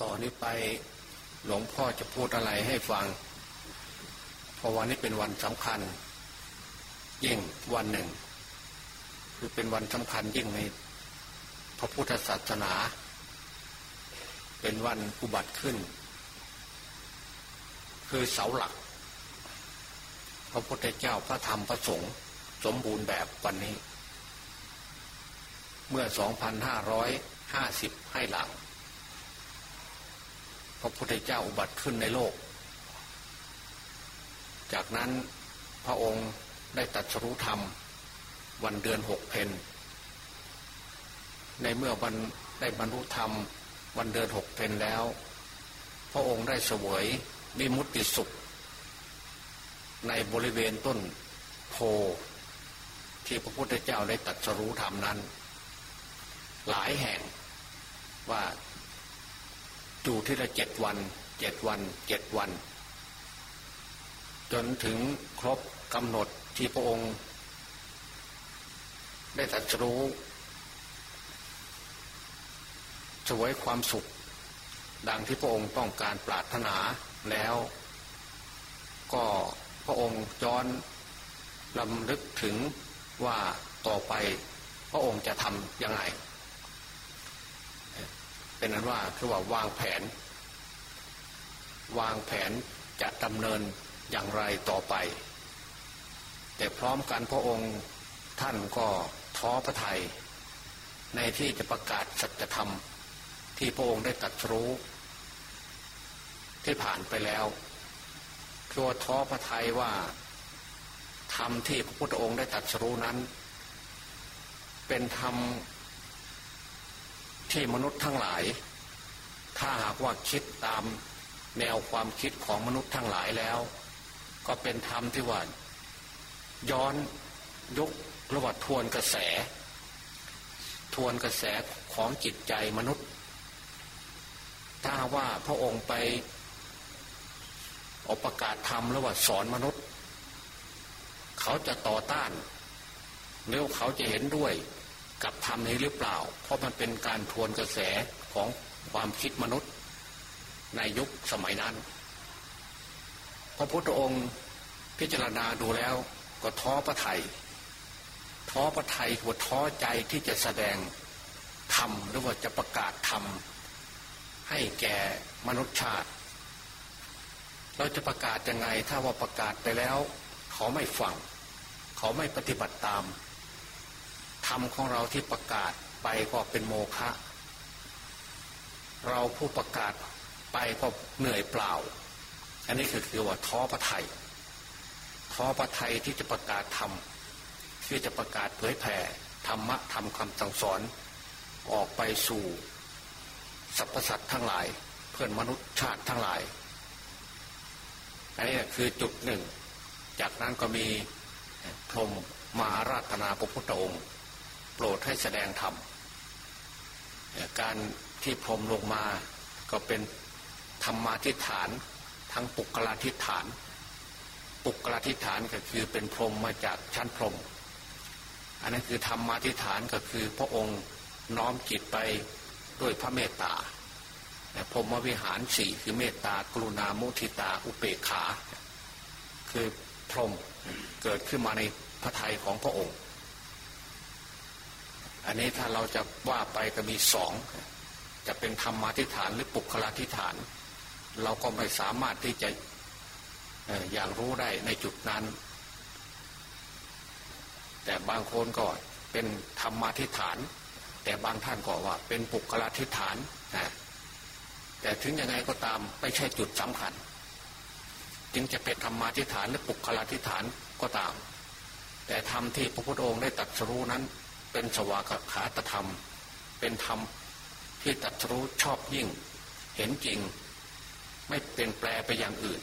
ต่อนนี้ไปหลวงพ่อจะพูดอะไรให้ฟัง เพราะวันนี้เป็นวันสำคัญ ยิ่งวันหนึ่ง คือเป็นวันสำคัญยิ่งในพระพุทธศาสนา เป็นวันอุบัติขึ้น คือเสาหลัก พระพุทธเจ้าพระธรรมพระสงฆ์สมบูรณ์แบบวันนี้ เมื่อ 2,550 ให้หลัง พระพุทธเจ้าอุบัติขึ้นในโลก จากนั้นพระองค์ได้ตัดสรุธรรม วันเดือนหกเพนในเมื่อวันได้บรรลุธรรม วันเดือนหกเพนแล้ว พระองค์ได้เสวยมิมุติสุข ในบริเวณต้นโพที่พระพุทธเจ้าได้ตัดสรู้ธรรมนั้น หลายแห่งว่า อยู่ที่ละเจ็ดวันเจ็ดวันเจ็ดวัน จนถึงครบกำหนดที่พระองค์ ได้ตัดรู้สวยความสุข ดังที่พระองค์ต้องการปรารถนาแล้ว ก็พระองค์ย้อนลำลึกถึงว่าต่อไปพระองค์จะทำยังไง เป็นนั้นว่าคือว่าวางแผน วางแผนจะดำเนินอย่างไรต่อไป แต่พร้อมกันพระองค์ท่านก็ท้อพระทยัยในที่จะประกาศสัจธรรมที่พระองค์ได้ตัดรู้ที่ผ่านไปแล้วคือว่าท้อพระทัยว่าธรรมที่พระพุทธองค์ได้ตัดรู้นั้น เป็นธรรม ที่มนุษย์ทั้งหลาย ถ้าหากว่าคิดตามแนวความคิดของมนุษย์ทั้งหลายแล้ว ก็เป็นธรรมที่ว่าย้อนยกระวัดทวนกระแส ทวนกระแสของจิตใจมนุษย์ ถ้าว่าพระองค์ไปออกประกาศธรรมระว่าสอนมนุษย์ เขาจะต่อต้านหรือเขาจะเห็นด้วย กับธรรมนี้หรือเปล่า เพราะมันเป็นการทวนกระแสของความคิดมนุษย์ ในยุคสมัยนั้น พระพุทธองค์พิจารณาดูแล้วก็ท้อพระไทยท้อพระไทยหัวท้อใจที่จะแสดงธรรมหรือว่าจะประกาศธรรมให้แก่มนุษยชาติ เราจะประกาศยังไงถ้าว่าประกาศไปแล้ว เขาไม่ฟัง เขาไม่ปฏิบัติตาม ธรรมของเราที่ประกาศไปก็เป็นโมฆะเราผู้ประกาศไปก็เหนื่อยเปล่า อันนี้คือคือว่าท้อพระไทยท้อพระไทยที่จะประกาศธรรมที่จะประกาศเผยแผ่ธรรมะทำคำสั่งสอนออกไปสู่สรรพสัตว์ทั้งหลาย เพื่อนมนุษย์ชาติทั้งหลาย อันนี้คือจุดหนึ่ง จากนั้นก็มีพรหมมาราธนาพระพุทธองค์ โปรดให้แสดงธรรมการที่พรมลงมาก็เป็นธรรมาทิฏฐาน ทั้งปุกลาทิฏฐาน ปุกลาทิฏฐานก็คือเป็นพรมมาจากชั้นพรมอันนั้นคือธรรมาทิฏฐานก็คือพระองค์น้อมจิตไปด้วยพระเมตตาพรมวิหารสี่คือเมตตากรุณามุทิตาอุเบกขา คือพรมเกิดขึ้นมาในพระทัยของพระองค์ อันนี้ถ้าเราจะว่าไปก็มีสองจะเป็นธรรมาทิฏฐานหรือปุคลาทิฏฐาน เราก็ไม่สามารถที่จะอย่างรู้ได้ในจุดนั้น แต่บางคนก็เป็นธรรมาทิฏฐาน แต่บางท่านก็ว่า เป็นปุคลาทิฏฐานแต่ถึงยังไงก็ตามไม่ใช่จุดสำคัญ จึงจะเป็นธรรมาทิฏฐานหรือปุคลาทิฏฐานก็ตาม แต่ธรรมที่พระพุทธองค์ได้ตรัสรู้นั้น เป็นสวากขาตธรรม เป็นธรรมที่ตัดรู้ชอบยิ่ง เห็นจริง ไม่เป็นแปลไปอย่างอื่น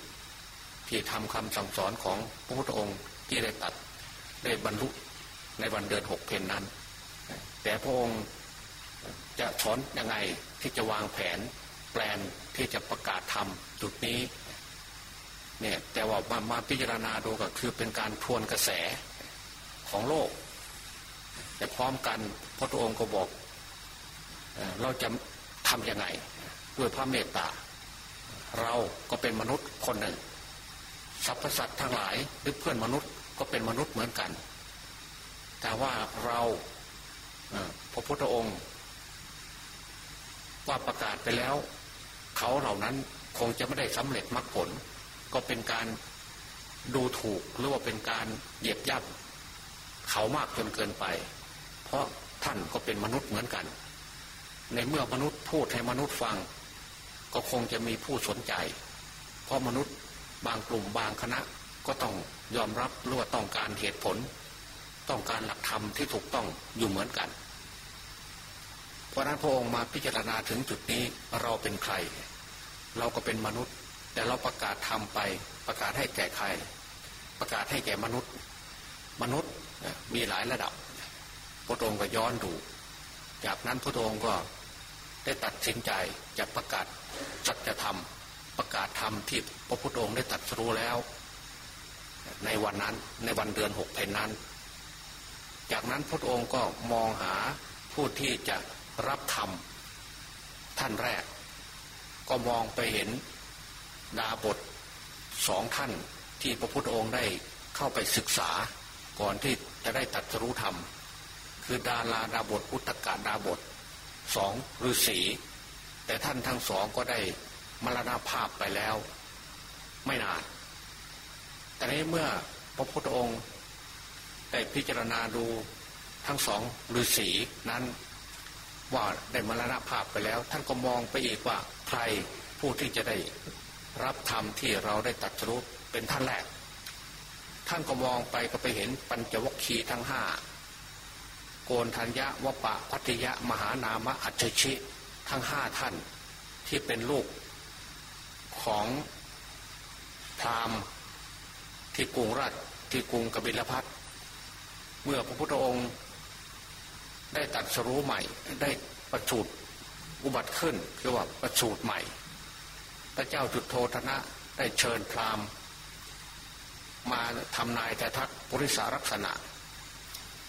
ที่ทำคำสั่งสอนของพระพุทธองค์ที่ได้ตัดได้บรรลุในวันเดือนหกเพนนั้น แต่พระองค์จะสอนยังไงที่จะวางแผนแปลนที่จะประกาศทำจุดนี้เนี่ยแต่ว่ามามาพิจารณาดูก็คือเป็นการทวนกระแสของโลก แต่พร้อมกันพระองค์ก็บอกเราจะทำยังไงด้วยพระเมตตา เราก็เป็นมนุษย์คนหนึ่งสรรพสัตว์ทั้งหลายหรือเพื่อนมนุษย์ก็เป็นมนุษย์เหมือนกัน แต่ว่าเราพระพุทธองค์ ว่าประกาศไปแล้ว เขาเหล่านั้นคงจะไม่ได้สำเร็จมรรคผล ก็เป็นการดูถูกหรือว่าเป็นการเหยียบย่ำเขามากจนเกินไป ราะท่านก็เป็นมนุษย์เหมือนกัน ในเมื่อมนุษย์พูดให้มนุษย์ฟัง ก็คงจะมีผู้สนใจ เพราะมนุษย์บางกลุ่มบางคณะก็ต้องยอมรับหรือว่าต้องการเหตุผล ต้องการหลักธรรมที่ถูกต้องอยู่เหมือนกัน เพราะนั้นพระองค์มาพิจารณาถึงจุดนี้เราเป็นใคร เราก็เป็นมนุษย์ แต่เราประกาศทำไป ประกาศให้แก่ใคร ประกาศให้แก่มนุษย์ มนุษย์มีหลายระดับ พระองค์ก็ย้อนดู จากนั้นพระองค์ก็ได้ตัดสินใจจะประกาศสัจธรรม ประกาศธรรมที่พระพุทธองค์ได้ตัดสู้แล้ว ในวันนั้นในวันเดือนหกเพนนั้น จากนั้นพระองค์ก็มองหาผู้ที่จะรับธรรม ท่านแรก ก็มองไปเห็นดาบทสองท่านที่พระพุทธองค์ได้เข้าไปศึกษาก่อนที่จะได้ตัดรู้ธรรม คือดาราดาบทอุตกาดาบทสองฤาษีแต่ท่านทั้งสองก็ได้มรณาภาพไปแล้ว ไม่นาน แต่ในเมื่อพระพุทธองค์ได้พิจารณาดูทั้งสองฤาษีนั้นว่าได้มรณาภาพไปแล้ว ท่านก็มองไปอีกว่าใครผู้ที่จะได้รับธรรมที่เราได้ตัดรู้เป็นท่านแรก ท่านก็มองไปก็ไปเห็นปัญจวัคคีย์ทั้งห้า โกนทัญญะวปะพัทยะมหานามะอัจฉิ ทั้งห้าท่านที่เป็นลูกของพราหมณ์ที่กรุงราชที่กรุงกบิลพัทเมื่อพระพุทธองค์ ได้ตัดสรู้ใหม่ได้ประจุดอุบัติขึ้นคือว่าประสูตรใหม่ พระเจ้าจุดโทธนะได้เชิญพราหมณ์ มาทำนายแต่ทักบริสารักษณะ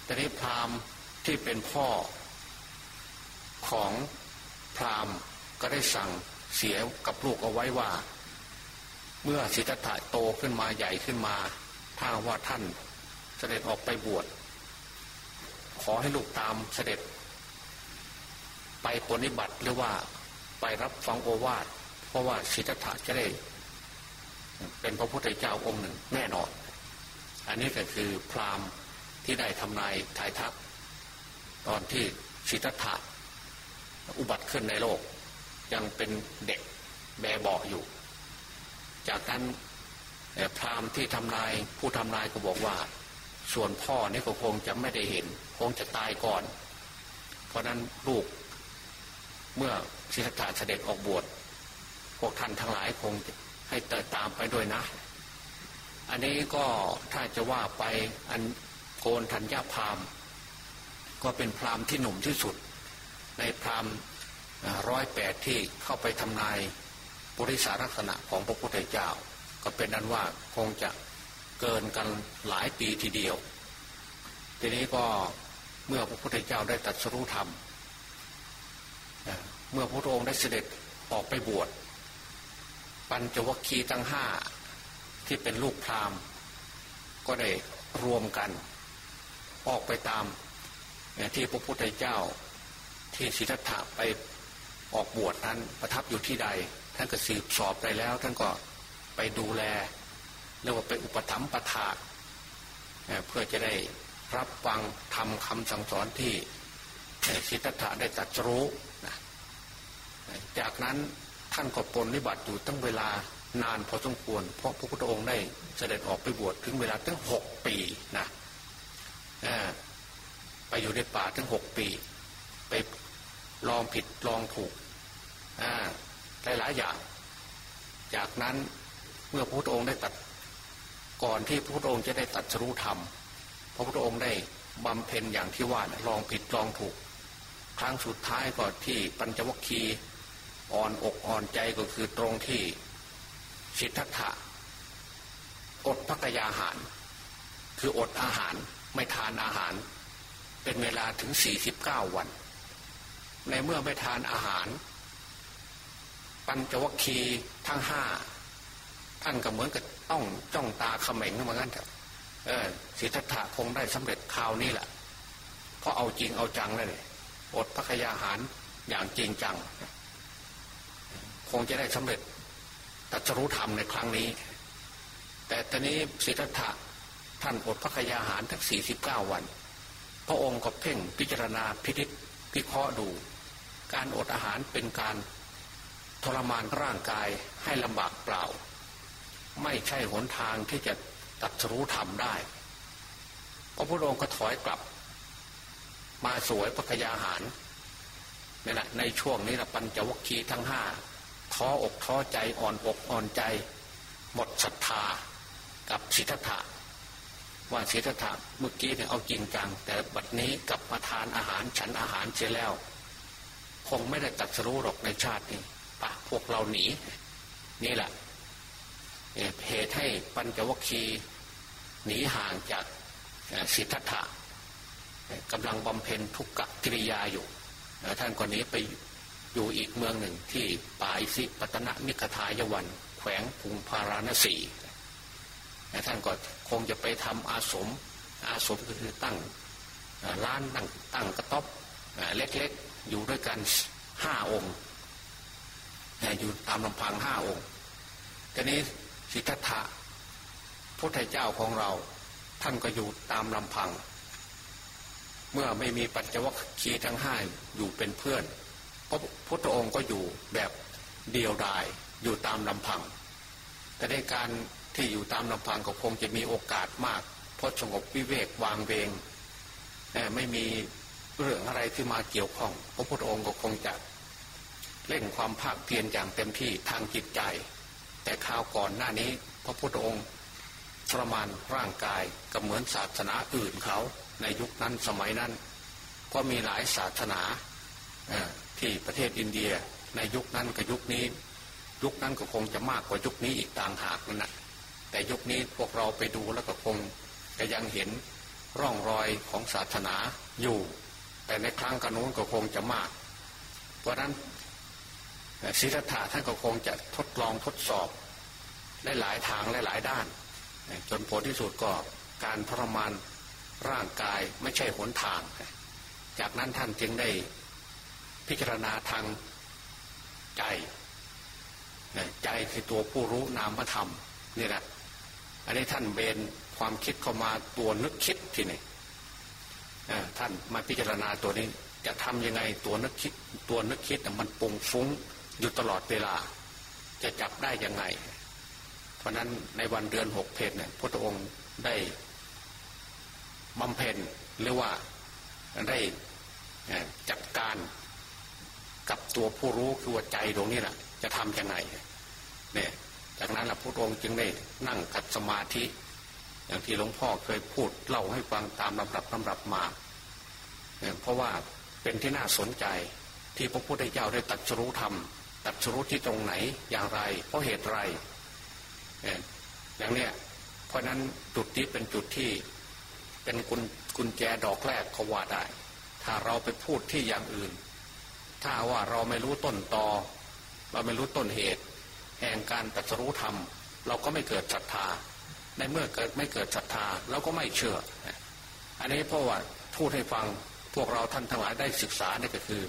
แต่นี้พราหมณ์ ที่เป็นพ่อของพราหมณ์ก็ได้สั่งเสียกับลูกเอาไว้ว่า เมื่อสิทธัตถะโตขึ้นมาใหญ่ขึ้นมา ถ้าว่าท่านเสด็จออกไปบวชขอให้ลูกตามเสด็จ ไปปฏิบัติหรือว่าไปรับฟังโอวาทเพราะว่าสิทธัตถะจะได้ เป็นพระพุทธเจ้าองค์หนึ่งแน่นอน อันนี้ก็คือพราหมณ์ที่ได้ทำนายทายทัก ตอนที่สิทธัตถะอุบัติขึ้นในโลก ยังเป็นเด็กแบเบาอยู่ จากนั้นพราหมณ์ที่ทำนายผู้ทำนายก็บอกว่า ส่วนพ่อนี่ก็คงจะไม่ได้เห็น คงจะตายก่อน เพราะนั้นลูกเมื่อสิทธัตถะเสด็จออกบวชพวกท่านทั้งหลายคงให้เติดตามไปด้วยนะ อันนี้ก็ถ้าจะว่าไปอันโกนธัญญาพราม ก็เป็นพราหมณ์ที่หนุ่มที่สุด ในพราหมณ์ร้อยแปดที่เข้าไปทำนายบริสารักษณะของพระพุทธเจ้า ก็เป็นนั้นว่าคงจะเกินกันหลายปีทีเดียว ทีนี้ก็เมื่อพระพุทธเจ้าได้ตรัสรู้ธรรม เมื่อพระองค์ได้เสด็จออกไปบวช ปัญจวัคคีย์ทั้งห้าที่เป็นลูกพราหมณ์ ก็ได้รวมกัน ออกไปตาม ที่พระพุทธเจ้า ที่สิทธัตถะไปออกบวชนั้นประทับอยู่ที่ใด ท่านก็สืบสอบไปแล้ว ท่านก็ไปดูแลเรียกว่าเป็นอุปถัมภ์ประทาเพื่อจะได้รับฟังทำคำสั่งสอนที่สิทธัตถะได้ตรัสรู้จากนั้นท่านก็ปนนิบัติอยู่ตั้งเวลานานพอสมควร เพราะพระพุทธองค์ได้เสด็จออกไปบวชถึงเวลาตั้งหกปีนะ ไปอยู่ในป่าตั้งหกปี ไปลองผิดลองถูกหลายหลายอย่าง จากนั้นเมื่อพระพุทธองค์ได้ตัด ก่อนที่พระพุทธองค์จะได้ตัดสรู้ธรรม พระพุทธองค์ได้บำเพ็ญอย่างที่ว่าลองผิดลองถูก ครั้งสุดท้ายก็ที่ปัญจวัคคีย์อ่อนอกอ่อนใจก็คือตรงที่สิทธัตถะอดพักยาหาร คืออดอาหารไม่ทานอาหาร เป็นเวลาถึงสี่สิบเก้าวัน ในเมื่อไม่ทานอาหาร ปัญจวัคคีย์ทั้งห้าท่านก็เหมือนกับต้องจ้องตาเขม็งเหมือนกันเถอะเออสิทธัตถะคงได้สำเร็จคราวนี้แหละเพราะเอาจริงเอาจังเลยอดพระคยาหารอย่างจริงจัง คงจะได้สำเร็จตัจรู้ธรรมในครั้งนี้ แต่ตอนนี้สิทธัตถะท่านอดพระคยาหารทั้งสี่สิบเก้าวัน พระองค์ก็เพ่งพิจารณาพิจิตพิเคราะห์ดู การอดอาหารเป็นการทรมานร่างกายให้ลำบากเปล่า ไม่ใช่หนทางที่จะตัดรู้ธรรมได้ พระพุทธองค์ก็ถอยกลับ มาสวยพระคยาหารนี่แหละในช่วงนี้นะปัญจวัคคีย์ทั้งห้าท้ออกท้อใจอ่อนอกอ่อนใจ หมดศรัทธากับสิทธะ ว่าสิทธะเมื่อกี้เนี่ยเอาจริงจัง แต่บัดนี้กลับมาทานอาหารฉันอาหารเสียแล้ว คงไม่ได้ตัดสู้หรอกในชาตินี้ปะพวกเราหนี นี่แหละเหตุให้ปัญจวัคคีหนีห่างจากสิทธัตถะกำลังบำเพ็ญทุกขกิริยาอยู่ ท่านก็หนีไปอยู่อีกเมืองหนึ่งที่ป่าอิสิปตนะมิกทายวัน แขวงพุงพาราณสี ท่านก็คงจะไปทำอาสม อาสมก็คือตั้งร้านตั้งตั้งกระต๊อบเล็กๆ อยู่ด้วยกันห้าองค์อยู่ตามลำพังห้าองค์ทีนี้สิทธัตถะพุทธเจ้าของเรา ท่านก็อยู่ตามลำพัง เมื่อไม่มีปัญจวัคคีย์ทั้งห้าอยู่เป็นเพื่อนพระพุทธองค์ก็อยู่แบบเดียวดายอยู่ตามลำพัง แต่ในการ ที่อยู่ตามลำพังก็คงจะมีโอกาสมาก เพราะสงบวิเวกวางเวงไม่มีเรื่องอะไรที่มาเกี่ยวข้อง พระพุทธองค์ก็คงจะเร่งความภาคเพียรอย่างเต็มที่ทางจิตใจ แต่คราวก่อนหน้านี้ พระพุทธองค์ทระมานร่างกายก็เหมือนศาสนาอื่นเขาในยุคนั้นสมัยนั้น ก็มีหลายศาสนาที่ประเทศอินเดียในยุคนั้นกับยุคนี้ ยุคนั้นก็คงจะมากกว่ายุคนี้อีกต่างหากนั่นแหะ แต่ยุคนี้พวกเราไปดูแล้วก็คงก็ยังเห็นร่องรอยของศาสนาอยู่ แต่ในครั้งกนู้นก็คงจะมาก เพราะนั้นศิลธาท่านก็คงจะทดลองทดสอบได้หลายทางและหลายด้าน จนผลที่สุดก็การทรมานร่างกายไม่ใช่หนทาง จากนั้นท่านจึงได้พิจารณาทางใจ ใจคือตัวผู้รู้นามธรรมนี่แหละ อันนี้ท่านเบนความคิดเข้ามาตัวนึกคิดทีนี่ท่านมาพิจารณาตัวนี้ จะทำยังไงตัวนึกคิด ตัวนึกคิดมันปุงฟุ้งอยู่ตลอดเวลา จะจับได้ยังไง เพราะนั้นในวันเดือนหกเพนเนี่ยพระองค์ได้บำเพ็ญหรือว่าได้จัดการกับตัวผู้รู้คือว่าใจตรงนี้แหละจะทำยังไงเนี่ย จากนั้นหละพระองค์จึงได้นั่งกัดสมาธิ อย่างที่หลวงพ่อเคยพูดเล่าให้ฟังตามลำดับลำดับมาเนี่ยเพราะว่าเป็นที่น่าสนใจที่พระพุทธเจ้าได้ตัดสู้ธรรม ตัดสู้ที่ตรงไหนอย่างไร เพราะเหตุไรอย่างเนี้ยเพราะนั้นจุดนี้เป็นจุดที่เป็นกุญกุญแจดอกแรกเขาว่าได้ ถ้าเราไปพูดที่อย่างอื่น ถ้าว่าเราไม่รู้ต้นตอ เราไม่รู้ต้นเหตุ แห่งการตัดสู้ธรรม เราก็ไม่เกิดศรัทธา ในเมื่อเกิดไม่เกิดศรัทธาเราก็ไม่เชื่อ อันนี้เพราะว่าพูดให้ฟังพวกเราท่านทั้งหลายได้ศึกษานี่ก็คือ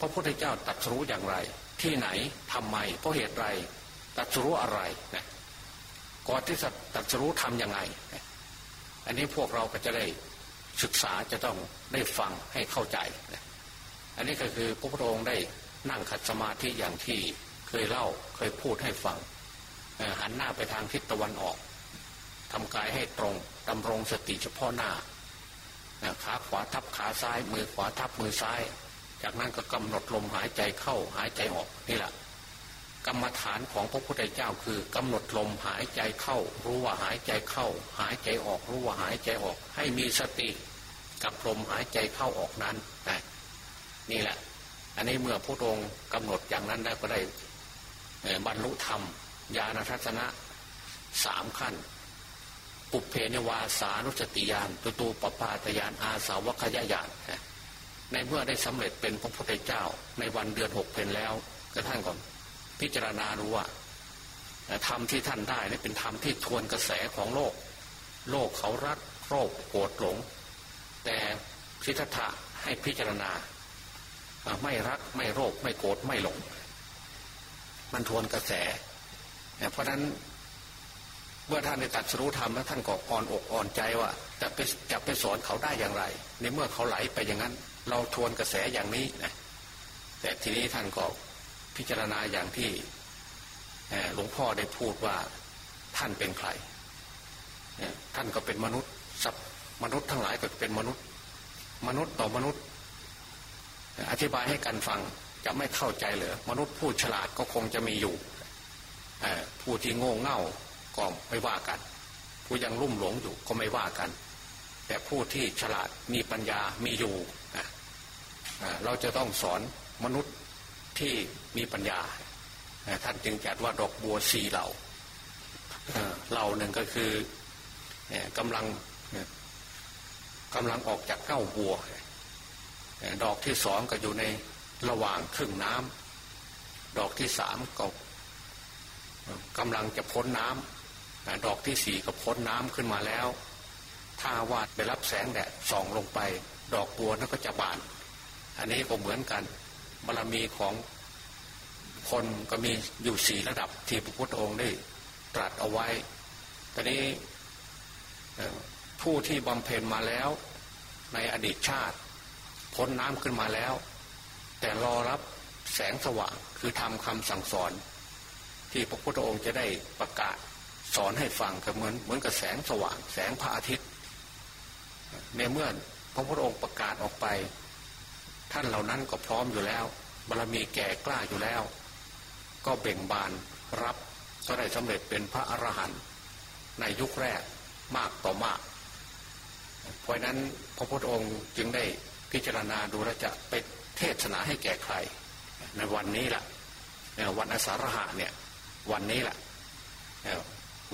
พระพุทธเจ้าตัดสู้อย่างไร ที่ไหนทำไมเพราะเหตุไรตัดสู้อะไรนะก่อนที่จะตัดสู้ทำยังไง อันนี้พวกเราก็จะได้ศึกษาจะต้องได้ฟังให้เข้าใจ อันนี้ก็คือพระพุทธองค์ได้นั่งขัดสมาธิอย่างที่ ยเล่าเคยพูดให้ฟังหันหน้าไปทางทิศตะวันออกทำกายให้ตรงดำรงสติเฉพาะหน้าขาขวาทับขาซ้าย มือขวาทับมือซ้าย จากนั้นก็กำหนดลมหายใจเข้าหายใจออกนี่แหละกรรมฐานของพระพุทธเจ้าคือกำหนดลมหายใจเข้า รู้ว่าหายใจเข้า หายใจออกรู้ว่าหายใจออก ให้มีสติกับลมหายใจเข้าออกนั้นนี่แหละ อันนี้เมื่อพระองค์กำหนดอย่างนั้นได้ก็ได้ บรรลุธรรม ญาณทัศนะสามขั้น ปุเพเนวาสานุสติยานตุตูปปาตยานอาสาวคยายานในเมื่อได้สำเร็จเป็นพระพุทธเจ้า ในวันเดือนหกเพนแล้วก็ท่านก่อนพิจารณารู้ว่าธรรมที่ท่านได้นี่เป็นธรรมที่ทวนกระแสของโลก โลกเขารักโรคโกรธหลง แต่สิทธัตถะให้พิจารณา ไม่รักไม่โรคไม่โกรธไม่หลง มันทวนกระแส เพราะฉะนั้นเมื่อท่านได้ตัดสู้ธรรมแล้วท่านก็อ่อนอกอ่อนใจว่าจะไปจะไปสอนเขาได้อย่างไร ในเมื่อเขาไหลไปอย่างนั้น เราทวนกระแสอย่างนี้นะแต่ทีนี้ท่านก็พิจารณาอย่างที่หลวงพ่อได้พูดว่าท่านเป็นใครท่านก็เป็นมนุษย์สับมนุษย์ทั้งหลายก็เป็นมนุษย์ มนุษย์ต่อมนุษย์ อธิบายให้กันฟัง จะไม่เข้าใจเลยมนุษย์ผู้ฉลาดก็คงจะมีอยู่ผู้ที่โง่เง่าก็ไม่ว่ากัน ผู้ยังรุ่มหลงอยู่ก็ไม่ว่ากัน แต่ผู้ที่ฉลาดมีปัญญามีอยู่เราจะต้องสอนมนุษย์ที่มีปัญญาท่านจึงจัดว่าดอกบัวสีเหล่าเหล่าหนึ่งก็คือกำลังกำลังออกจากเก้าบัว ดอกที่สองก็อยู่ใน ระหว่างครึ่งน้ำดอกที่สามก็กำลังจะพ้นน้ำดอกที่สี่ก็พ้นน้ำขึ้นมาแล้ว ถ้าว่าได้รับแสงแดดส่องลงไป ดอกบัวนั้นก็จะบาน อันนี้ก็เหมือนกันบารรมีของคนก็มีอยู่สี่ระดับที่พระพุทธองค์ได้ตรัสเอาไว้ ตอนนี้ผู้ที่บำเพ็ญมาแล้ว ในอดีตชาติ พ้นน้ำขึ้นมาแล้ว แต่รอรับแสงสว่างคือทำคำสั่งสอน ที่พระพุทธองค์จะได้ประกาศสอนให้ฟังก็เหมือนเหมือนกับแสงสว่าง แสงพระอาทิตย์ ในเมื่อพระพุทธองค์ประกาศออกไป ท่านเหล่านั้นก็พร้อมอยู่แล้วบารมีแก่กล้าอยู่แล้ว ก็เบ่งบานรับก็ได้สำเร็จเป็นพระอรหันต์ในยุคแรกมากต่อมาก เพราะนั้นพระพุทธองค์จึงได้พิจารณาดูแลจะไป เทศนาให้แก่ใคร ในวันนี้แหละวันอสาฬหะเนี่ยวันนี้แหละ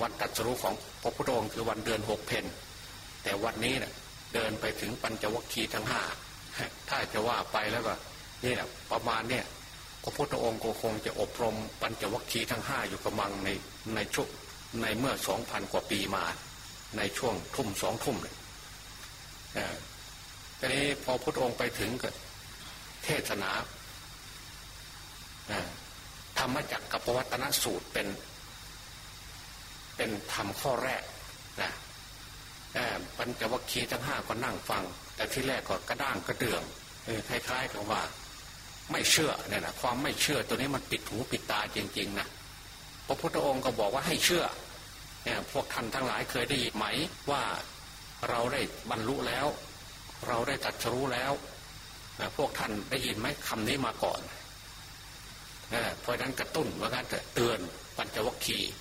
วันตัดสรุของพระพุทธองค์คือวันเดือนหกเพนแต่วันนี้เนะ่ยเดินไปถึงปัญจวัคคีย์ทั้งห้าถ้าจะว่าไปแล้วก็นี่แหละประมาณเนี่ยพระพุทธองค์ก็คงจะอบรมปัญจวัคคีย์ทั้งห้าอยู่กำลังในในชุกในเมื่อสองพันกว่าปีมา ในช่วงทุ่มสองทุ่มเลยทีนี้พอพุทธองค์ไปถึงก็ เทศนาธรรมจักรกับวัตนสูตรเป็น เป็นธรรมข้อแรกนะปัญจวัคคีย์ทั้งห้าก็นั่งฟัง แต่ที่แรกก็กระด้างกระเดื่องคล้ายๆกับว่า ไม่เชื่อเนี่ยนะความไม่เชื่อตัวนี้มันปิดหูปิดตาจริงๆนะพระพุทธองค์ก็บอกว่าให้เชื่อเนี่ยพวกท่านทั้งหลายเคยได้ยินไหมว่าเราได้บรรลุแล้ว เราได้ตัดรู้แล้ว พวกท่านได้ยินไหมคำนี้มาก่อนเพราะนั้นกระตุ้นว่าการเตือนปัญจวัคคีย์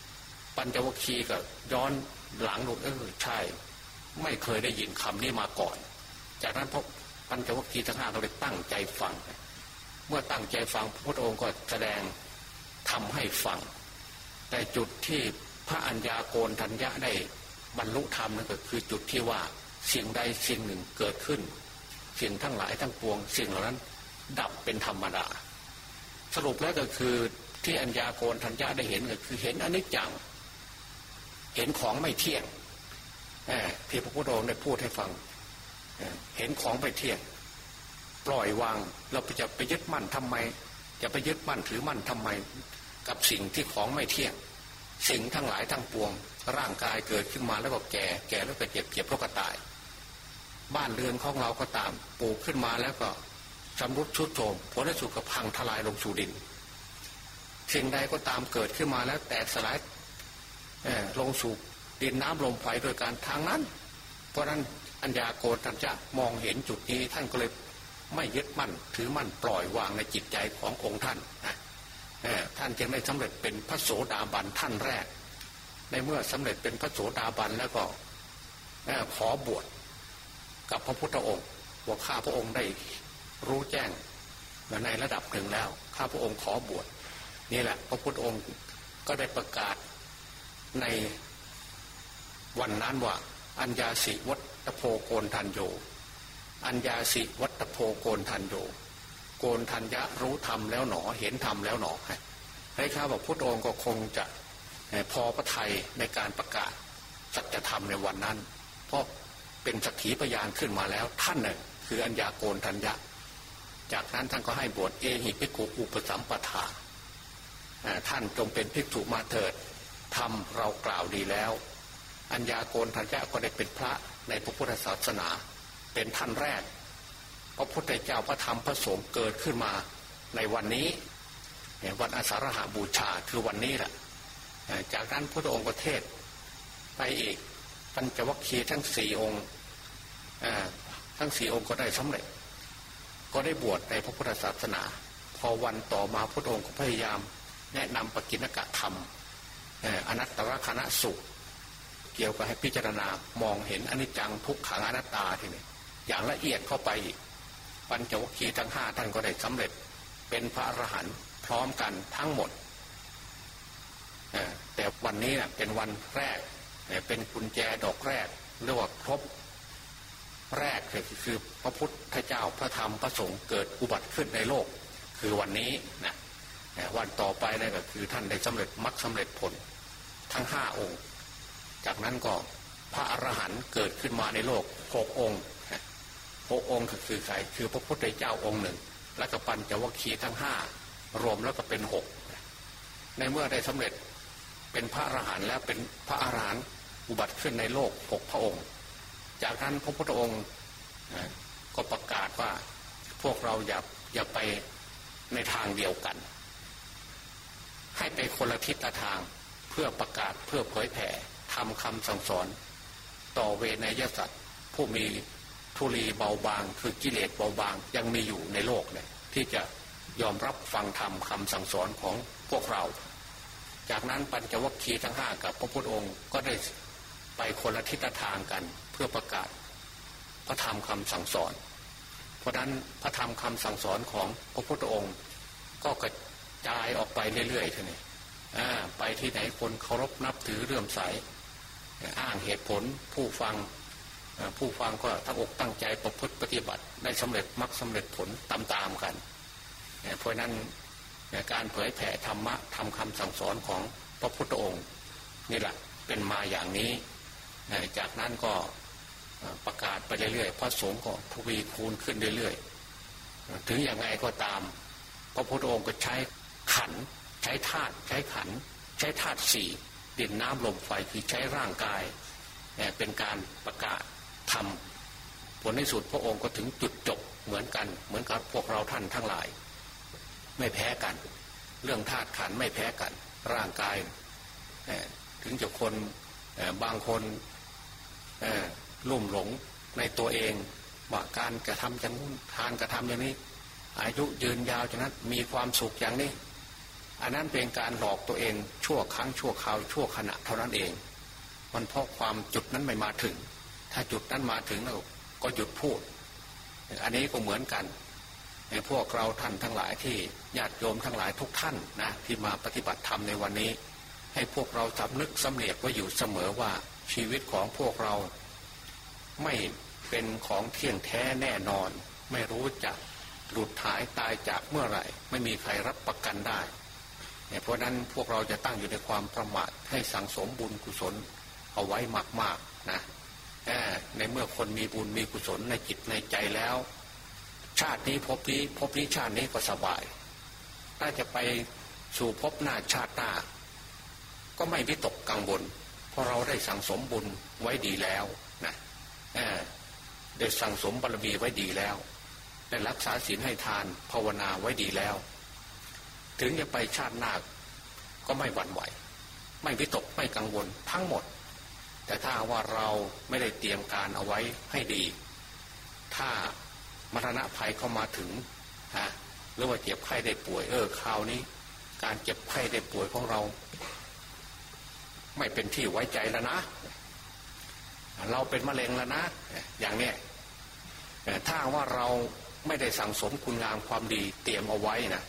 ปัญจวัคคีย์ก็ย้อนหลังดูเออใช่ ไม่เคยได้ยินคำนี้มาก่อน จากนั้นพวกปัญจวัคคีย์ทั้งห้าก็เลยตั้งใจฟัง เมื่อตั้งใจฟังพระพุทธองค์ก็แสดงทำให้ฟัง แต่จุดที่พระัญญาโกนทัญญาได้บรรลุธรรมนั่นก็คือจุดที่ว่าสิ่งใดสิ่งหนึ่งเกิดขึ้น สิ่งทั้งหลายทั้งปวง สิ่งเหล่านั้น ดับเป็นธรรมดา สรุปแล้วก็คือที่อัญญาโกนทัญญาได้เห็นก็คือเห็นอนิจจัง เห็นของไม่เที่ยงที่พระพุทธองค์ได้พูดให้ฟัง เห็นของไม่เที่ยง ปล่อยวางเราจะไปยึดมั่นทำไม จะไปยึดมั่นถือมั่นทำไม กับสิ่งที่ของไม่เที่ยง สิ่งทั้งหลายทั้งปวง ร่างกายเกิดขึ้นมาแล้วก็แก่ แก่แล้วก็เจ็บเจ็บแล้วก็ตาย บ้านเรือนของเราก็ตามปลูกขึ้นมาแล้วก็ชำรุดชุดโทมผลที่สุดก็พังทลายลงสู่ดินสิ่งใดก็ตามเกิดขึ้นมาแล้วแตกสลายลงสู่ดินน้ำลมไฟโดยการทางนั้น เพราะนั้นอัญญาโกฏท่านจะมองเห็นจุดนี้ท่านก็เลยไม่ยึดมั่น ถือมั่นปล่อยวางในจิตใจขององค์ท่านท่านจึงได้สำเร็จเป็นพระโสดาบันท่านแรก ในเมื่อสำเร็จเป็นพระโสดาบันแล้วก็ขอบวช กับพระพุทธองค์ว่าข้าพระองค์ได้รู้แจ้งในระดับหนึ่งแล้ว ข้าพระองค์ขอบวชนี่แหละ พระพุทธองค์ก็ได้ประกาศในวันนั้นว่า อัญญาสิวัตโพโกนทันโย อัญญาสิวัตโพโกนทันโย โกนทัญญะรู้ธรรมแล้วหนอเห็นธรรมแล้วหนอให้ข้าบอกพุทธองค์ก็คงจะพอพระทัยในการประกาศสัจธรรมในวันนั้น เพราะ เป็นสักขีพยานขึ้นมาแล้วท่านหนึ่งคืออัญญาโกนทัญญะ จากนั้นท่านก็ให้บวชเอหิภิกขุอุปสัมปทาท่านจงเป็นภิกษุมาเถิดทำเรากล่าวดีแล้ว อัญญาโกนทัญญะก็ได้เป็นพระในพระพุทธศาสนา เป็นท่านแรกพระพุทธเจ้าพระธรรมพระสงฆ์เกิดขึ้นมาในวันนี้วันอาสาฬหาบูชาคือวันนี้แหละจากนั้นพระองค์ประเทศไปอีก ปัญจวัคคีย์ทั้งสี่องค์ทั้งสี่องค์ก็ได้สำเร็จ ก็ได้บวชในพระพุทธศาสนา พอวันต่อมาพระองค์ก็พยายาม แนะนำปกิณกะธรรมอนัตตลกณะสุข เกี่ยวกับให้พิจารณามองเห็นอนิจจังทุกขังอนัตตาทีนี้อย่างละเอียดเข้าไปปัญจวัคคีย์ทั้งห้าท่านก็ได้สำเร็จ เป็นพระอรหันต์พร้อมกันทั้งหมดแต่วันนี้เป็นวันแรก เป็นกุญแจดอกแรกเรียกว่าครบแรกคือพระพุทธเจ้าพระธรรมพระสงฆ์เกิดอุบัติขึ้นในโลก คือวันนี้นะวันต่อไปนั่นก็คือท่านได้สำเร็จมรรคสาเร็จผล ทั้งห้าองค์ จากนั้นก็พระอรหันต์เกิดขึ้นมาในโลกหกองค์หกองค์คือใครคือพระพุทธเจ้าองค์หนึ่ง และก็ปัญจวัคคีย์ทั้งห้ารวมแล้วก็เป็นหกในเมื่อได้สำเร็จเป็นพระอรหันต์แล้วเป็นพระอรหันต์ อุบัติขึ้นในโลกหกพระองค์ จากนั้นพระพุทธองค์ก็ประกาศว่าพวกเราอย่าอย่าไปในทางเดียวกัน ให้ไปคนละทิศทางเพื่อประกาศเพื่อเผยแผ่ทำคำสั่งสอน ต่อเวนยสัตว์ผู้มีทุลีเบาบาง คือกิเลสเบาบางยังมีอยู่ในโลกเนี่ยที่จะยอมรับฟังธรรมคำสั่งสอนของพวกเรา จากนั้นปัญจวัคคีย์ทั้งห้ากับพระพุทธองค์ก็ได้ ไปคนละทิศทางกันเพื่อประกาศ พระธรรมคำสั่งสอน เพราะนั้นพระธรรมคำสั่งสอนของพระพุทธองค์ ก็กระจายออกไปเรื่อยๆทีนี้ไปที่ไหนคนเคารพนับถือเรื่อมใสอ้างเหตุผลผู้ฟังผู้ฟังก็ตั้งอกตั้งใจประพฤติปฏิบัติได้สำเร็จมรรคสาเร็จผลตามๆกัน เพราะนั้นการเผยแผ่ธรรมะทำคำสั่งสอนของพระพุทธองค์นี่แหละเป็นมาอย่างนี้ จากนั้นก็ประกาศไปเรื่อยๆพระสงฆ์ก็ทวีคูณขึ้นเรื่อยๆถึงอย่างไงก็ตาม พระพุทธองค์ก็ใช้ขันใช้ธาตุใช้ขัน ใช้ธาตุสี่ดินน้ำลมไฟคือใช้ร่างกายเป็นการประกาศทำผลในสุดพระองค์ก็ถึงจุดจบเหมือนกัน เหมือนกับพวกเราท่านทั้งหลาย ไม่แพ้กัน เรื่องธาตุขันไม่แพ้กัน ร่างกายถึงจะคนบางคน ลุ่มหลงในตัวเองว่าการกระทำอย่างนู้นทานกระทำอย่างนี้ อายุยืนยาวจากนั้นมีความสุขอย่างนี้ อันนั้นเป็นการหลอกตัวเองชั่วครั้งชั่วคราวชั่วขณะเท่านั้นเอง มันเพราะความจุดนั้นไม่มาถึง ถ้าจุดนั้นมาถึงแล้วก็หยุดพูด อันนี้ก็เหมือนกันในพวกเราท่านทั้งหลายที่ญาติโยมทั้งหลายทุกท่านนะที่มาปฏิบัติธรรมในวันนี้ ให้พวกเราสำนึกสำเนียกว่าอยู่เสมอว่า ชีวิตของพวกเราไม่เป็นของเที่ยงแท้แน่นอน ไม่รู้จะหลุดหายตายจากเมื่อไหร่ ไม่มีใครรับประกันได้เพราะนั้นพวกเราจะตั้งอยู่ในความประมาทให้สังสมบุญกุศลเอาไว้มากๆนะในเมื่อคนมีบุญมีกุศลในจิตในใจแล้ว ชาตินี้พบนี้พบนี้ชาตินี้ก็สบาย ถ้าจะไปสู่พบหน้าชาติหน้าก็ไม่วิตกกังวล เพราะเราได้สั่งสมบุญไว้ดีแล้วนะได้สั่งสมบารมีไว้ดีแล้วได้รักษาศีลให้ทานภาวนาไว้ดีแล้ว ถึงจะไปชาติหน้าก็ไม่หวั่นไหว ไม่วิตกไม่กังวลทั้งหมด แต่ถ้าว่าเราไม่ได้เตรียมการเอาไว้ให้ดี ถ้ามรณะภัยเข้ามาถึงฮะหรือว่าเจ็บไข้ได้ป่วยเออคราวนี้ การเจ็บไข้ได้ป่วยของเรา ไม่เป็นที่ไว้ใจแล้วนะ เราเป็นมะเร็งแล้วนะ อย่างเนี้ยถ้าว่าเราไม่ได้สั่งสมคุณงามความดีเตรียมเอาไว้นะ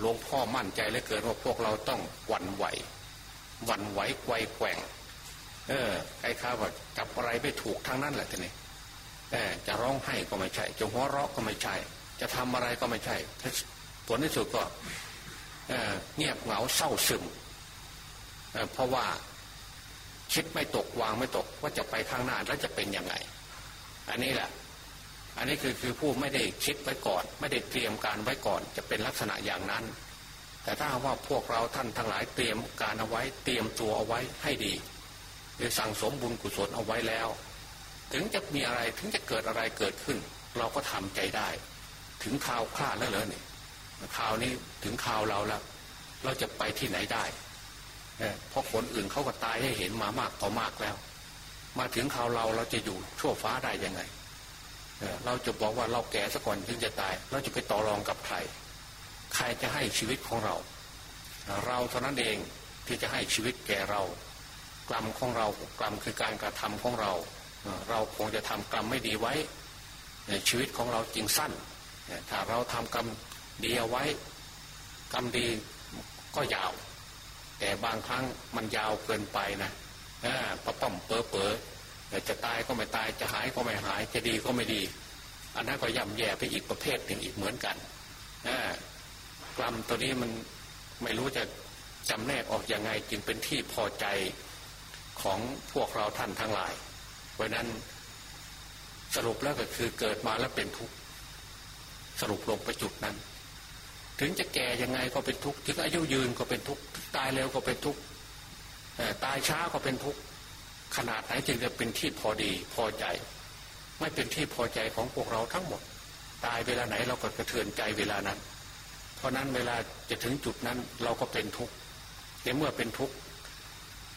หลวงพ่อมั่นใจเหลือเกินว่าพวกเราต้องหวั่นไหวหวั่นไหวไกวแกว่ง เออใครข้าว่าจับอะไรไม่ถูกทั้งนั้นแหละทีนี้แต่จะร้องไห้ก็ไม่ใช่ จะหัวเราะก็ไม่ใช่ จะทำอะไรก็ไม่ใช่ผลที่สุดก็เงียบเหงาเศร้าซึม เพราะว่าคิดไม่ตกวางไม่ตกว่าจะไปข้างหน้าแล้วจะเป็นยังไง อันนี้แหละ อันนี้คือคือผู้ไม่ได้คิดไว้ก่อน ไม่ได้เตรียมการไว้ก่อนจะเป็นลักษณะอย่างนั้น แต่ถ้าว่าพวกเราท่านทั้งหลายเตรียมการเอาไว้เตรียมตัวเอาไว้ให้ดีหรือสั่งสมบุญกุศลเอาไว้แล้ว ถึงจะมีอะไรถึงจะเกิดอะไรเกิดขึ้น เราก็ทำใจได้ ถึงข่าวคลาดแล้วเลยเนี่ยข่าวนี้ถึงข่าวเราแล้ว เราจะไปที่ไหนได้ เพราะคนอื่นเขาก็ตายให้เห็นมามากต่อมากแล้ว มาถึงข่าวเราเราจะอยู่ชั่วฟ้าได้ยังไงเราจะบอกว่าเราแก่ซะก่อนถึงจะตาย เราจะไปต่อรองกับใคร ใครจะให้ชีวิตของเรา เราเท่านั้นเองที่จะให้ชีวิตแก่เรากรรมของเรากรรมคือการกระทำของเรา เราคงจะทำกรรมไม่ดีไว้ชีวิตของเราจริงสั้น ถ้าเราทำกรรมดีเอาไว้ กรรมดีก็ยาว แต่บางครั้งมันยาวเกินไปนะปะป้อมเป๋อเป๋อจะตายก็ไม่ตายจะหายก็ไม่หายจะดีก็ไม่ดี อันนั้นก็ย่ำแย่ไปอีกประเภทหนึ่งอีกเหมือนกันกรรมตัวนี้มันไม่รู้จะจำแนกออกอยังไงจึงเป็นที่พอใจของพวกเราท่านทั้งหลาย เพราะนั้นสรุปแล้วก็คือเกิดมาแล้วเป็นทุกข์สรุปลงไปจุดนั้น ถึงจะแก่ยังไงก็เป็นทุกข์ถึงอายุยืนก็เป็นทุกข์ตายเร็วก็เป็นทุกข์ตายช้าก็เป็นทุกข์ขนาดไหนจึงจะเป็นที่พอดีพอใจ ไม่เป็นที่พอใจของพวกเราทั้งหมด ตายเวลาไหนเราก็กระเทือนใจเวลานั้น เพราะนั้นเวลาจะถึงจุดนั้นเราก็เป็นทุกข์ในเมื่อเป็นทุกข์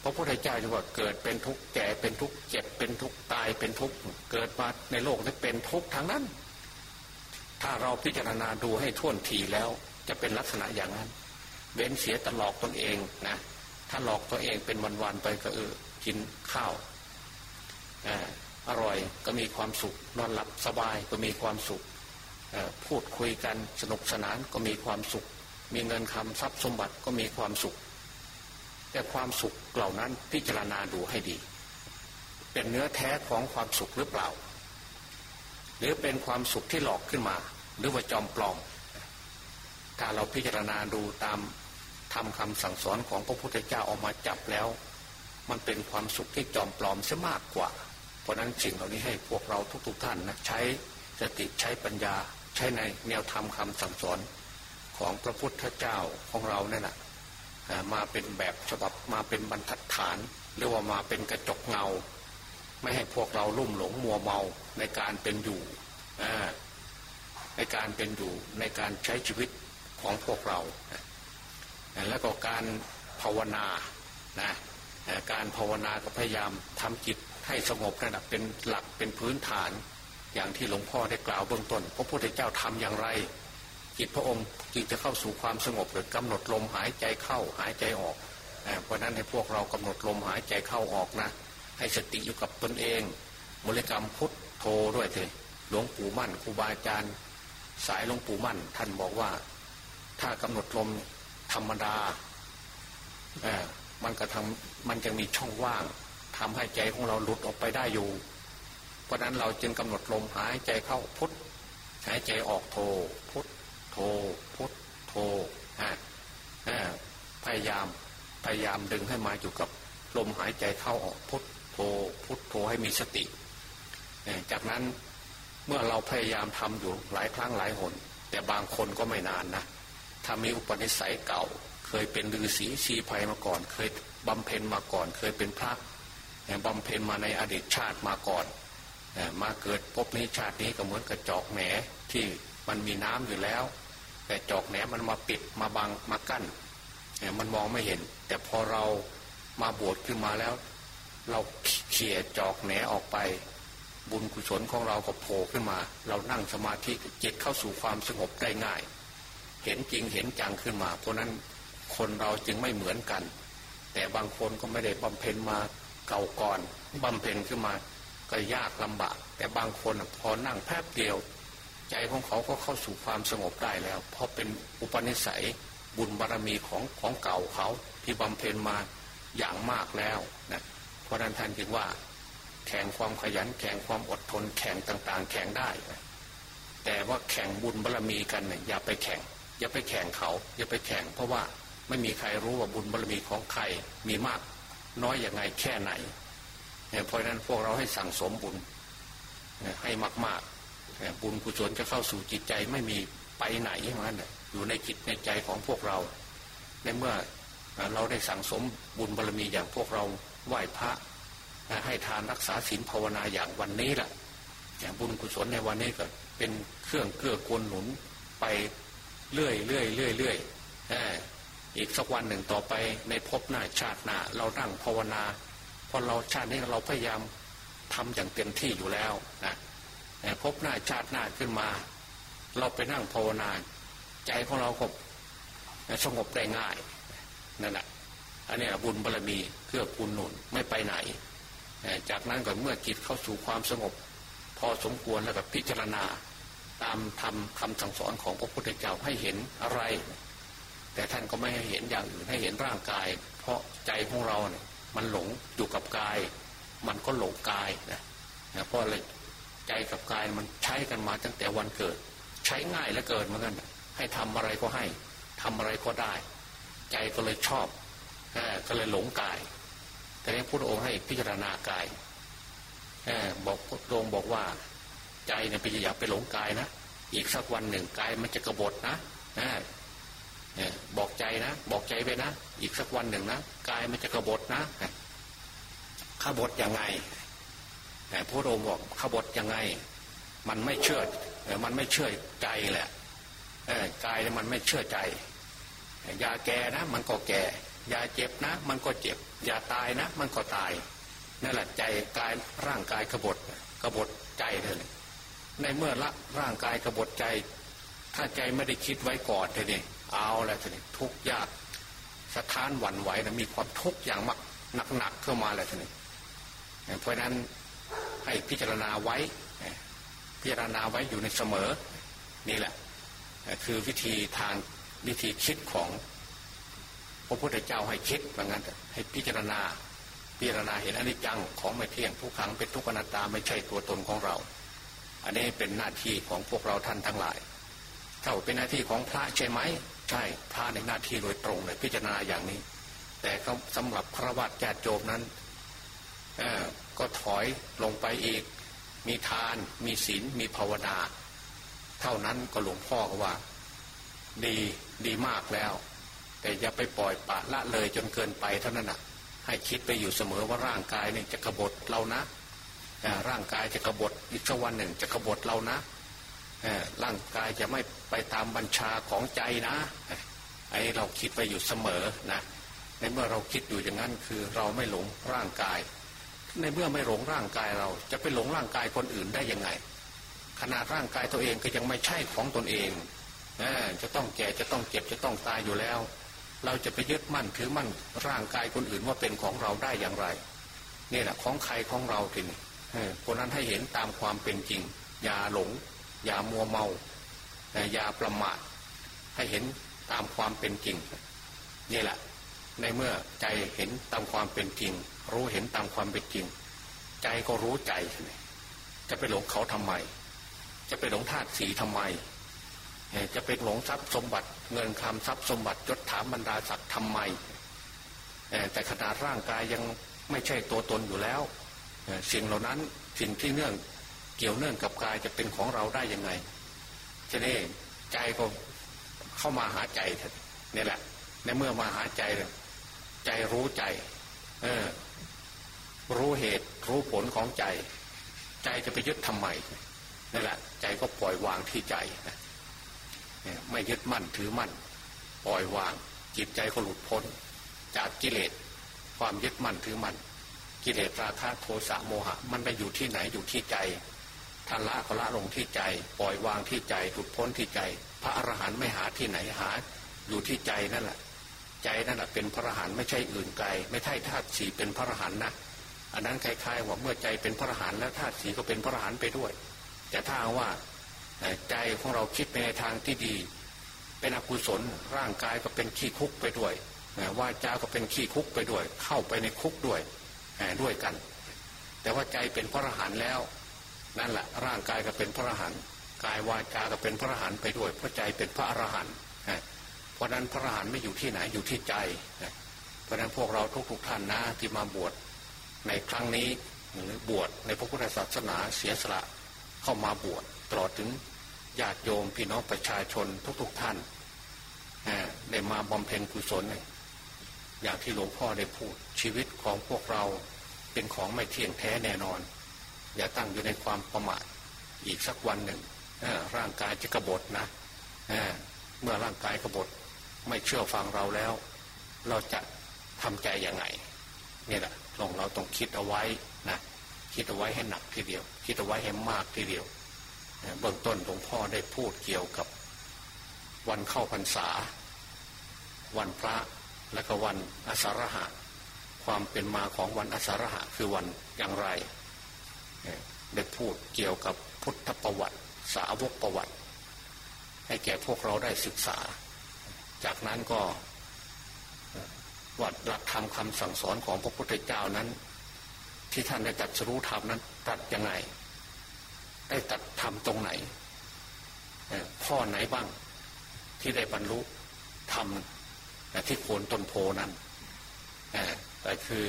พระพุทธเจ้าจะว่าเกิดเป็นทุกข์แก่เป็นทุกข์เจ็บเป็นทุกข์ตายเป็นทุกข์เกิดมาในโลกนี้เป็นทุกข์ทั้งนั้น ถ้าเราพิจารณาดูให้ท่วนทีแล้ว จะเป็นลักษณะอย่างนั้น เว้นเสียตลอกตนเองนะ ถ้าหลอกตัวเองเป็นวันๆไปก็เออกินข้าวอร่อยก็มีความสุข นอนหลับสบายก็มีความสุขพูดคุยกันสนุกสนานก็มีความสุข มีเงินคำทรัพย์สมบัติก็มีความสุข แต่ความสุขเหล่านั้นพิจารณาดูให้ดี เป็นเนื้อแท้ของความสุขหรือเปล่า หรือเป็นความสุขที่หลอกขึ้นมา หรือว่าจอมปลอม ถ้าเราพิจารณาดูตามทำคำสั่งสอนของพระพุทธเจ้าออกมาจับแล้ว มันเป็นความสุขที่จอมปลอมเสียมากกว่า เพราะนั้นสิ่งเหล่านี้ให้พวกเราทุกๆทท่านนะใช้สติใช้ปัญญา ใช้ในแนวธรรมคาสั่งสอนของพระพุทธเจ้าของเราเนี่ยนะมาเป็นแบบฉบับมาเป็นบรรทัดฐาน หรือว่ามาเป็นกระจกเงา ไม่ให้พวกเราลุ่มหลงมัวเมาในการเป็นอยู่ ในการเป็นอยู่ในการใช้ชีวิตของพวกเราแล้วก็การภาวนานะการภาวนาก็พยายามทำจิตให้สงบระดับเป็นหลักเป็นพื้นฐาน อย่างที่หลวงพ่อได้กล่าวเบื้องต้นพระพุทธเจ้าทำอย่างไร จิตพระองค์จึงจะเข้าสู่ความสงบหรือกำหนดลมหายใจเข้าหายใจออกเพราะนั้นให้พวกเรากำหนดลมหายใจเข้าออกนะ ให้สติอยู่กับตนเองบริกรรมพุทโธด้วยเถอะหลวงปู่มั่นครูบาอาจารย์ สายหลวงปู่มั่น ท่านบอกว่าถ้ากำหนดลมธรรมดามันก็ทำมันจะมีช่องว่างทำให้ใจของเราหลุดออกไปได้อยู่ เพราะนั้นเราจึงกำหนดลมหายใจเข้าพุทหายใจออกโทพุทโทพุทโทฮะพยายามพยายามดึงให้มาอยู่กับลมหายใจเข้าออกพุทโทพุทโทให้มีสติ จากนั้น เมื่อเราพยายามทำอยู่หลายครั้งหลายหน แต่บางคนก็ไม่นานนะถ้ามีอุปนิสัยเก่า เคยเป็นฤาษีชีภัยมาก่อน เคยบำเพ็ญมาก่อน เคยเป็นพระบำเพ็ญมาในอดีตชาติมาก่อนมาเกิดพบนี้ชาตินี้ก็เหมือนกับจอกแหนที่มันมีน้ำอยู่แล้ว แต่จอกแหนมันมาปิดมาบังมากั้นมันมองไม่เห็น แต่พอเรามาบวชขึ้นมาแล้ว เราเขี่ยจอกแหนออกไป บุญกุศลของเราก็โผล่ขึ้นมา เรานั่งสมาธิจิตเข้าสู่ความสงบได้ง่าย เห็นจริงเห็นจังขึ้นมา เพราะนั้นคนเราจึงไม่เหมือนกัน แต่บางคนก็ไม่ได้บำเพ็ญมาเก่าก่อนบำเพ็ญขึ้นมาก็ยากลำบาก แต่บางคนพอนั่งแป๊บเดียว ใจของเขาก็เข้าสู่ความสงบได้แล้ว เพราะเป็นอุปนิสัยบุญบารรมีของของเก่าเขาที่บำเพ็ญมาอย่างมากแล้วนะเพราะนั้นท่านจึงว่า แข่งความขยัน แข่งความอดทน แข่งต่าง ๆ แข่งได้ แต่ว่าแข่งบุญบารรมีกันเนี่ยอย่าไปแข่ง อย่าไปแข่งเขา อย่าไปแข่ง เพราะว่าไม่มีใครรู้ว่าบุญบารมีของใครมีมาก น้อยอย่างไงแค่ไหนเพราะนั้นพวกเราให้สั่งสมบุญให้มากๆบุญกุศลจะเข้าสู่จิตใจไม่มีไปไหนอย่างนั้นอยู่ในจิตในใจของพวกเรา ในเมื่อเราได้สั่งสมบุญบารมีอย่างพวกเราไหว้พระ ให้ทานรักษาศีลภาวนาอย่างวันนี้แหละอย่างบุญกุศลในวันนี้ก็เป็นเครื่องเกื้อกูลหนุนไปเรื่อยเรื่อยเรื่อยเรื่อยอีกสักวันหนึ่งต่อไปในภพหน้าชาติหน้าเราตั้งภาวนาพอเราชาตินี้เราพยายามทำอย่างเต็มที่อยู่แล้วนะพบหน้าชาติหน้าขึ้นมา เราไปนั่งภาวนา ใจของเราก็สงบได้ง่ายนั่นแหละอันนี้บุญบารรมีเพื่อกูลหนุนไม่ไปไหน จากนั้นก็เมื่อจิตเข้าสู่ความสงบ พอสมควรแล้วก็พิจารณา ตามทำคำสั่งสอนของพระพุทธเจ้าให้เห็นอะไร แต่ท่านก็ไม่ให้เห็นอย่างอื่นให้เห็นร่างกาย เพราะใจของเราเนี่ยมันหลงอยู่กับกาย มันก็หลงกายนะเพราะอะไรใจกับกายมันใช้กันมาตั้งแต่วันเกิด ใช้ง่ายและเกิดเหมือนกันให้ทำอะไรก็ให้ทำอะไรก็ได้ ใจก็เลยชอบก็เลยหลงกาย แต่นี้พระองค์ให้พิจารณากายบอกพระองค์บอกว่า ใจเนี่ยไปอย่าไปหลงกายนะอีกสักวันหนึ่งกายมันจะกระบฏนะนะบอกใจนะ บอกใจไปนะ อีกสักวันหนึ่งนะกายมันจะกระบฏนะขบฏยังไงพระองค์บอกขบฏยังไง มันไม่เชื่อมันไม่เชื่อใจแหละกายมันไม่เชื่อใจยาแก่นะ มันก็แก่ อย่าเจ็บนะ มันก็เจ็บ อย่าตายนะ มันก็ตายนั่นแหละใจกายร่างกายกบฏกบฏใจเลยในเมื่อละร่างกายกบฏใจ ถ้าใจไม่ได้คิดไว้ก่อนเลยนี่เอาแล้วทีนี้ทุกยากสะท้านหวั่นไหวนะมีความทุกข์อย่างมากหนักๆเข้ามาแล้วทีนี้เพราะนั้นให้พิจารณาไว้ พิจารณาไว้อยู่ในเสมอ นี่แหละ คือวิธีทางวิธีคิดของ พระพุทธเจ้าให้คิดเหมือนกันให้พิจารณา พิจารณาเห็นอนิจจังของไม่เที่ยงทุกขังเป็นทุกขณตาไม่ใช่ตัวตนของเรา อันนี้เป็นหน้าที่ของพวกเราท่านทั้งหลายถ้าเป็นหน้าที่ของพระใช่ไหมใช่พระในหน้าที่โดยตรงเลยพิจารณาอย่างนี้ แต่สำหรับพระวัดญาติโยมนั้นก็ถอยลงไปอีก มีทาน มีศีลมีภาวนา เท่านั้นก็หลวงพ่อก็ว่า ดีดีมากแล้ว แต่อย่าไปปล่อยปะละเลยจนเกินไปเท่านั้นอะให้คิดไปอยู่เสมอว่าร่างกายเนี่ยจะกบฏเรานะร่างกายจะกบฏอีกสักวันหนึ่งจะกบฏเรานะร่างกายจะไม่ไปตามบัญชาของใจนะไอ้เราคิดไปอยู่เสมอนะในเมื่อเราคิดอยู่อย่างนั้นคือเราไม่หลงร่างกาย ในเมื่อไม่หลงร่างกายเราจะไปหลงร่างกายคนอื่นได้ยังไง ขนาดร่างกายตัวเองก็ยังไม่ใช่ของตนเองจะต้องแก่จะต้องเจ็บจะต้องตายอยู่แล้ว เราจะไปยึดมั่นถือมั่นร่างกายคนอื่นว่าเป็นของเราได้อย่างไรนี่แหละของใครของเราทีนี้คนนั้นให้เห็นตามความเป็นจริง อย่าหลง อย่ามัวเมาอย่าประมาทให้เห็นตามความเป็นจริงนี่แหละ ในเมื่อใจเห็นตามความเป็นจริง รู้เห็นตามความเป็นจริง ใจก็รู้ใจจะไปหลงเขาทำไม จะไปหลงธาตุสีทำไม จะไปหลงทรัพย์สมบัติเงินคำทรัพย์สมบัติยศถาบรรดาศักดิ์ทำไมแต่ขนาดร่างกายยังไม่ใช่ตัวตนอยู่แล้วสิ่งเหล่านั้นสิ่งที่เนื่องเกี่ยวเนื่องกับกายจะเป็นของเราได้ยังไงจะนี่ใจก็เข้ามาหาใจนี่แหละในเมื่อมาหาใจใจรู้ใจ เออ รู้เหตุรู้ผลของใจ ใจจะไปยึดทำไมนั่แหละ ใจก็ปล่อยวางที่ใจนะ ไม่ยึดมั่นถือมั่น ปล่อยวางจิตใจก็หลุดพ้น จากกิเลสความยึดมั่นถือมั่นกิเลสราคะโทสะโมหะ มันไปอยู่ที่ไหนอยู่ที่ใจท่านละก็ละลงที่ใจ ปล่อยวางที่ใจหลุดพ้นที่ใจ พระอรหันต์ไม่หาที่ไหนหา อยู่ที่ใจนั่นแหละใจนั่นแหละเป็นพระอรหันต์ไม่ใช่อื่นไกล ไม่ใช่ธาตุสีเป็นพระอรหันต์นะอันนั้นคล้ายๆว่าเมื่อใจเป็นพระอรหันต์แล้วธาตุสีก็เป็นพระอรหันต์ไปด้วย แต่ถ้าว่า ใจของเราคิดไปในทางที่ดี เป็นอกุศลร่างกายก็เป็นขี้คุกไปด้วยว่าจาก็เป็นขี้คุกไปด้วย เข้าไปในคุกด้วยด้วยกัน แต่ว่าใจเป็นพระอรหันต์แล้ว นั่นแหละร่างกายก็เป็นพระอรหันต์กายวาจาก็เป็นพระอรหันต์ไปด้วยเพราะใจเป็นพระอรหันต์เพราะนั้นพระอรหันต์ไม่อยู่ที่ไหนอยู่ที่ใจเพราะนั้นพวกเราทุกๆท่านนะที่มาบวชในครั้งนี้หรือบวชในพระพุทธศาสนาเสียสละเข้ามาบวช ตลอดถึงญาติโยมพี่น้องประชาชนทุก ๆท่านได้มาบำเพ็ญกุศล อย่างที่หลวงพ่อได้พูดชีวิตของพวกเราเป็นของไม่เที่ยงแท้แน่นอน อย่าตั้งอยู่ในความประมาทอีกสักวันหนึ่งร่างกายจะกระบฏนะเมื่อร่างกายกระบฏไม่เชื่อฟังเราแล้ว เราจะทำใจยังไงนี่แหละลองเราต้องคิดเอาไว้นะคิดเอาไว้ให้หนักทีเดียว คิดเอาไว้ให้มากทีเดียว เบื้องต้นหลวงพ่อได้พูดเกี่ยวกับวันเข้าพรรษา วันพระและก็วันอสารหะ ความเป็นมาของวันอสารหะคือวันอย่างไร ได้พูดเกี่ยวกับพุทธประวัติ สาวกประวัติ ให้แก่พวกเราได้ศึกษา จากนั้นก็วัดหลักธรรมคำสั่งสอนของพระพุทธเจ้านั้น ที่ท่านได้ตัดสู้ธรรมนั้นตัดยังไง ได้ตัดธรรมตรงไหนข้อไหนบ้างที่ได้บรรลุธรรมที่โคนต้นโพนั้นแต่คือ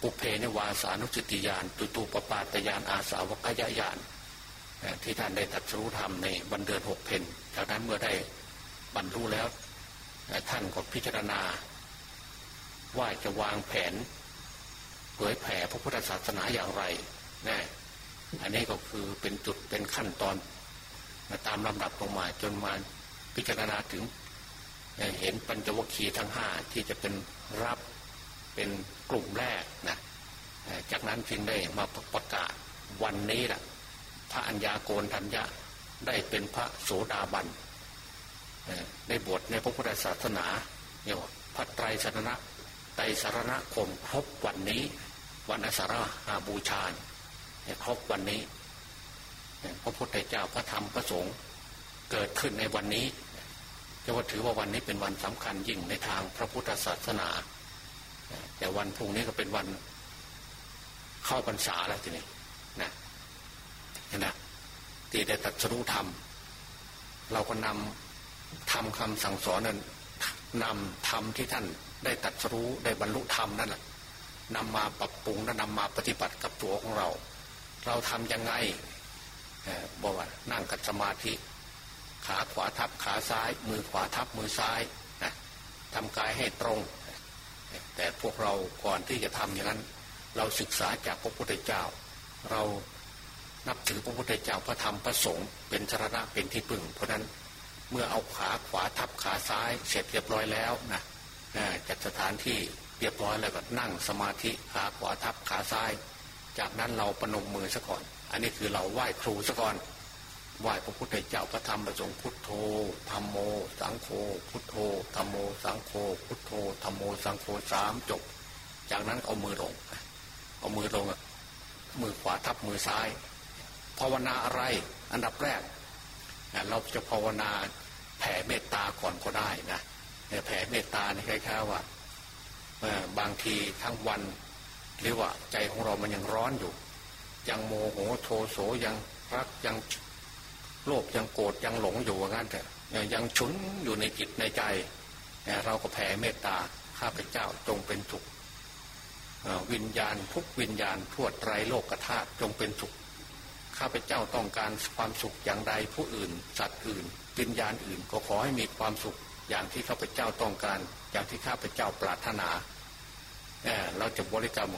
ปุเพนวาสานุสติยานตุตูปปาตยานอาสาวกยญาณที่ท่านได้ตัดสู้ธรรมในวันเดือนหกเพนจากนั้นเมื่อได้บรรลุแล้วท่านก็พิจารณา ว่าจะวางแผนเผยแผ่พระพุทธศาสนาอย่างไรนะ อันนี้ก็คือเป็นจุดเป็นขั้นตอนตามลำดับลงมาจนมาพิจารณาถึงเห็นปัญจวัคคีย์ทั้งห้าที่จะเป็นรับเป็นกลุ่มแรกนะจากนั้นจึงได้มาประกาศวันนี้แหละพระัญญาโกนทัญญะได้เป็นพระโสดาบันได้บวชในพระพุทธศาสนาเนี่ยพระไตรสรณะไตรสารณคมครบวันนี้ วันอสาราบูชา ครบวันนี้พระพุทธเจ้าพระธรรมพระสงฆ์เกิดขึ้นในวันนี้จะว่าถือว่าวันนี้เป็นวันสำคัญยิ่งในทางพระพุทธศาสนา แต่วันพรุ่งนี้ก็เป็นวันเข้าพรรษาแล้วทีนี้นะนะที่ได้ตัดสู้ธรรม เราก็นำทำคำสั่งสอนนั้นนำธรรมที่ท่านได้ตัดสรู้ได้บรรลุธรรมนั่นแหละนำมาปรับปรุงและนำมาปฏิบัติกับตัวของเรา เราทำยังไงบอกว่านั่งกัดสมาธิ ขาขวาทับขาซ้าย มือขวาทับมือซ้ายนะทำกายให้ตรง แต่พวกเราก่อนที่จะทำอย่างนั้น เราศึกษาจากพระพุทธเจ้า เรานับถือพระพุทธเจ้าพระธรรมพระสงฆ์เป็นชรณะเป็นที่พึ่ง เพราะนั้นเมื่อเอาขาขวาทับขาซ้ายเสร็จเรียบร้อยแล้วนะจัดสถานที่เรียบร้อยแล้วก็นั่งสมาธิขาขวาทับขาซ้าย จากนั้นเราประนมมือซะก่อน อันนี้คือเราไหว้ครูซะก่อน ไหว้พระพุทธเจ้าพระธรรมพระสงฆ์พุทโธธรรมโม สังโฆ พุทโธธรรมโม สังโฆ พุทโธธรรมโม สังโฆสามจบ จากนั้นเอามือลง เอามือลงมือขวาทับมือซ้าย ภาวนาอะไร อันดับแรก เราจะภาวนาแผ่เมตตาก่อนก็ได้นะแผ่เมตตาในคล้ายๆว่าบางทีทั้งวัน หรือว่าใจของเรามันยังร้อนอยู่ ยังโมโหโทโสยังรักยังโลภยังโกรธยังหลงอยู่ว่างั้นแต่ยังฉุนอยู่ในจิตในใจ เราก็แผ่เมตตาข้าพเจ้าจงเป็นสุขวิญญาณทุกวิญญาณทั่วไตรโลกธาตุจงเป็นสุขข้าพเจ้าต้องการความสุขอย่างใดผู้อื่น สัตว์อื่น วิญญาณอื่นก็ขอให้มีความสุขอย่างที่ข้าพเจ้าต้องการ อย่างที่ข้าพเจ้าปรารถนา เราจะบริกรรม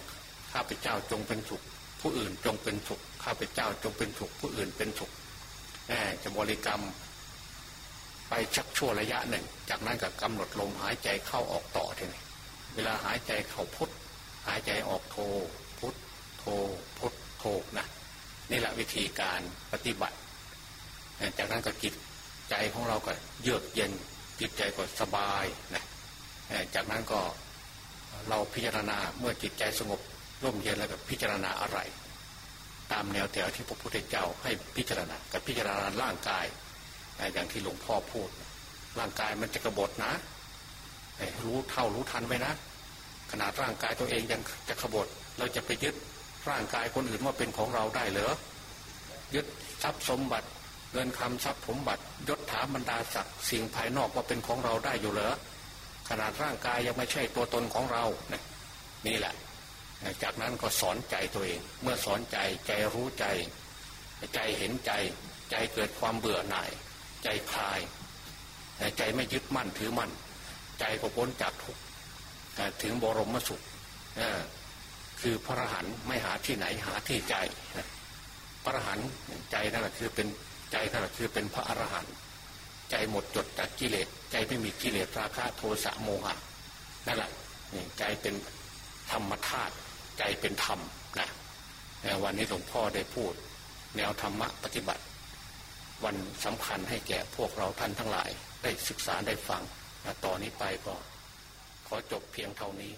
ข้าพเจ้าจงเป็นสุข ผู้อื่นจงเป็นสุขข้าพเจ้าจงเป็นสุข ผู้อื่นเป็นสุขจะบริกรรมไปชักชั่วระยะหนึ่ง จากนั้นก็กำหนดลมหายใจเข้าออกต่อทีนี้เวลาหายใจเข้าพุทหายใจออกโทพุทโทพุทโทนะนี่แหละวิธีการปฏิบัติ จากนั้นก็จิตใจของเราก็เยือกเย็นจิตใจก็สบายนะจากนั้นก็ เราพิจารณาเมื่อจิตใจสงบร่มเย็นแล้วก็พิจารณาอะไร ตามแนวแถวที่พระพุทธเจ้าให้พิจารณากับพิจารณาร่างกาย อย่างที่หลวงพ่อพูด ร่างกายมันจะกระบฏนะ รู้เท่ารู้ทันไว้นะ ขนาดร่างกายตัวเองยังจะขบฏเราจะไปยึดร่างกายคนอื่นว่าเป็นของเราได้เหรอยึดทรัพย์สมบัติเงินคำทรัพย์สมบัติยศถาบรรดาศักดิ์สิ่งภายนอกว่าเป็นของเราได้อยู่เหรอ ขนาดร่างกายยังไม่ใช่ตัวตนของเรานี่ยนี่แหละ จากนั้นก็สอนใจตัวเอง เมื่อสอนใจใจรู้ใจ ใจเห็นใจ ใจเกิดความเบื่อหน่าย ใจคลาย ใจไม่ยึดมั่นถือมั่น ใจก็พ้นจากทุกข์ถึงบรมสุขคือพระอรหันต์ไม่หาที่ไหนหาที่ใจ พระอรหันต์ใจนั่นแหละคือเป็นใจนั่นแหละคือเป็นพระอรหันต์ ใจหมดจดจากกิเลสใจไม่มีกิเลสราคะโทสะโมหะนั่นแหละใจเป็นธรรมธาตุใจเป็นธรรมนะวันนี้หลวงพ่อได้พูด แนวธรรมะปฏิบัติ วันสำคัญให้แก่พวกเราท่านทั้งหลาย ได้ศึกษาได้ฟังต่อนนี้ไปก็ขอจบเพียงเท่านี้